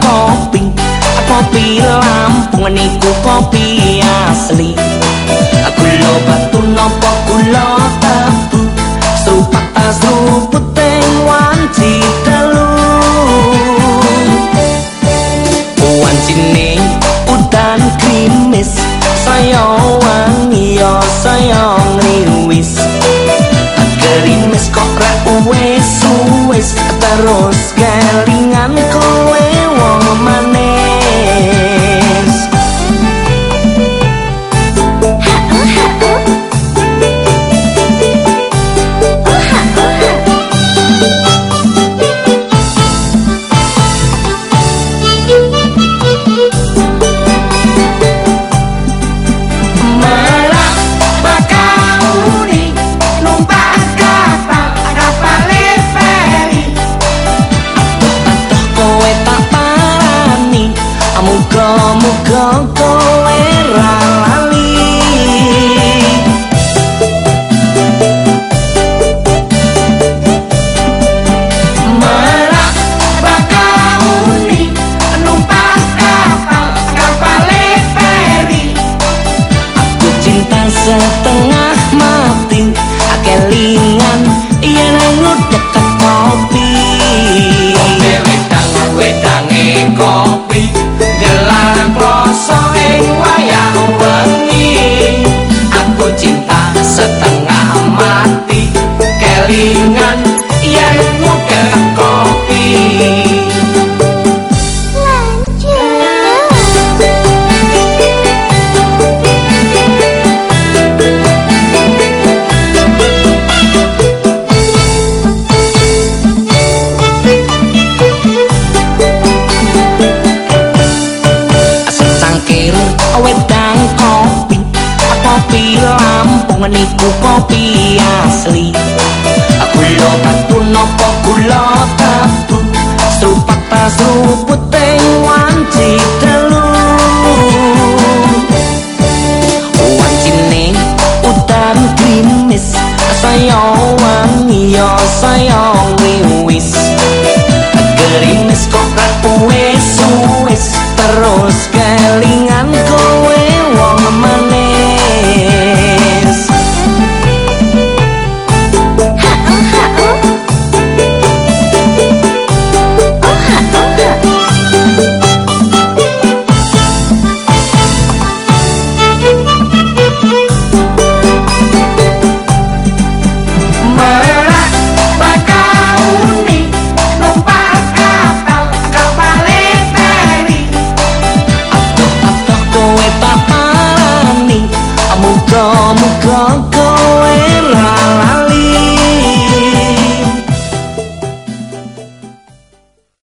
kopi. Kopi lampung niku kopi asli? Lo batu nopo kulo tabu. Serupak asruput teng wanci telu. Wanci ne udan krimis. Saya wangi yo saya ngriwis krimis kok rek wis wis terus setengah mati. Kelingan yang mudah kopi. Secangkir wedang kol kopi lampung niku kopi asli